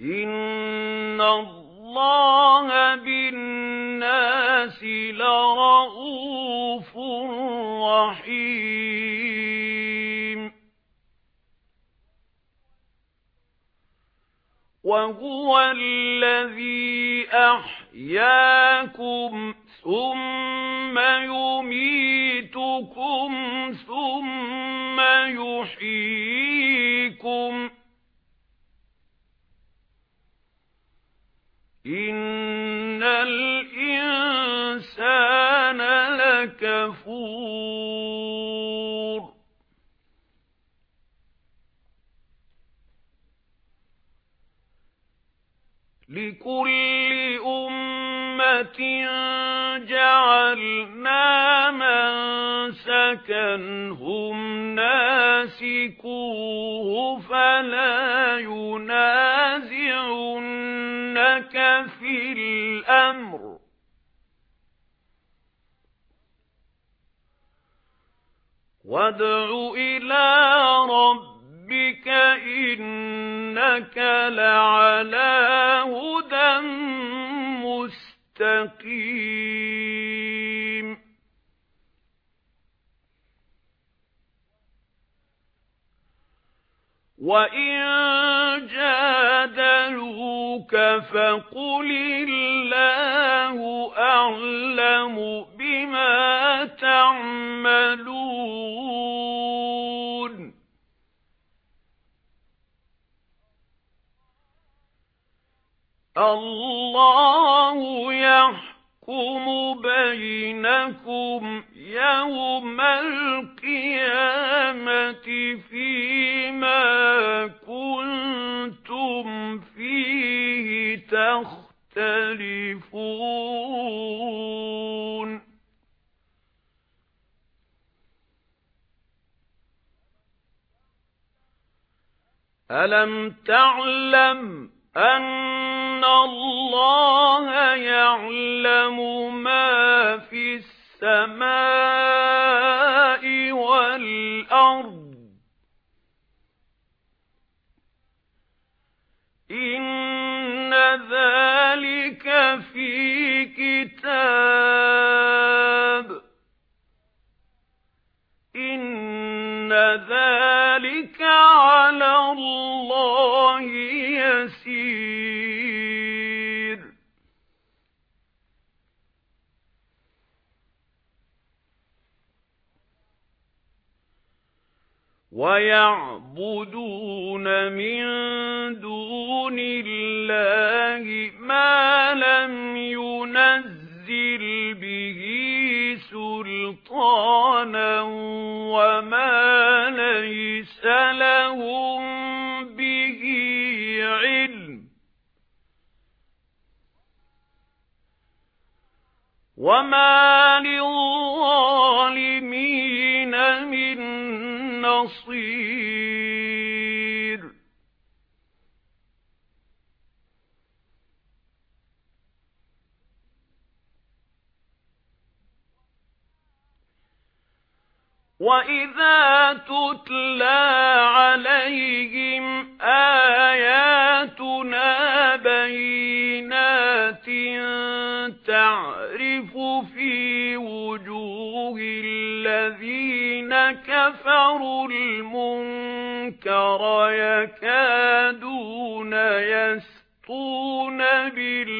إِنَّ اللَّهَ بِالنَّاسِ لَرَءُوفٌ رَحِيمٌ وَهُوَ الَّذِي أَحْيَاكُمْ ثُمَّ يُمِيتُكُمْ إِنَّ الْإِنسَانَ لَكَفُورٌ لِكُلِّ أُمَّةٍ جَعَلْنَا مَنسَكًا هُمْ نَاسِكُوهُ فَلَا يُنَازِعُنَّكَ فِي الْأَمْرِ. وَادْعُ إِلَى رَبِّكَ إِنَّكَ لَعَلَى هُدًى مُسْتَقِيمٍ. وَإِن جَادَلُوكَ فَقُلِ اللَّهُ أَعْلَمُ بِمَا تَعْمَلُونَ. اللَّهُ يَحْكُمُ بَيْنَكُمْ يَوْمَ الْقِيَامَةِ فِيمَا أَلَمْ تَعْلَمْ أَنَّ اللَّهَ يَعْلَمُ مَا فِي السَّمَاءِ وَالْأَرْضِ إِنَّ ذَلِكَ فِي كِتَابٍ إِنَّ ذَلِكَ عَلَى اللَّهِ يَسِيرٌ. وَيَعْبُدُونَ مِن دُونِ اللَّهِ مَا لَمْ يُنَزِّلْ بِهِ سُلْطَانًا وَمَا وَمَا لِلظَّالِمِينَ مِن نَّصِيرٍ وَإِذَا تُتْلَى عَلَيْهِمْ آيَاتُنَا بَيِّنَاتٍ تَعْرِفُ فِي وُجُوهِ الَّذِينَ كَفَرُوا الْمُنكَرَ يَكَادُونَ يَسْطُونَ بِالَّذِينَ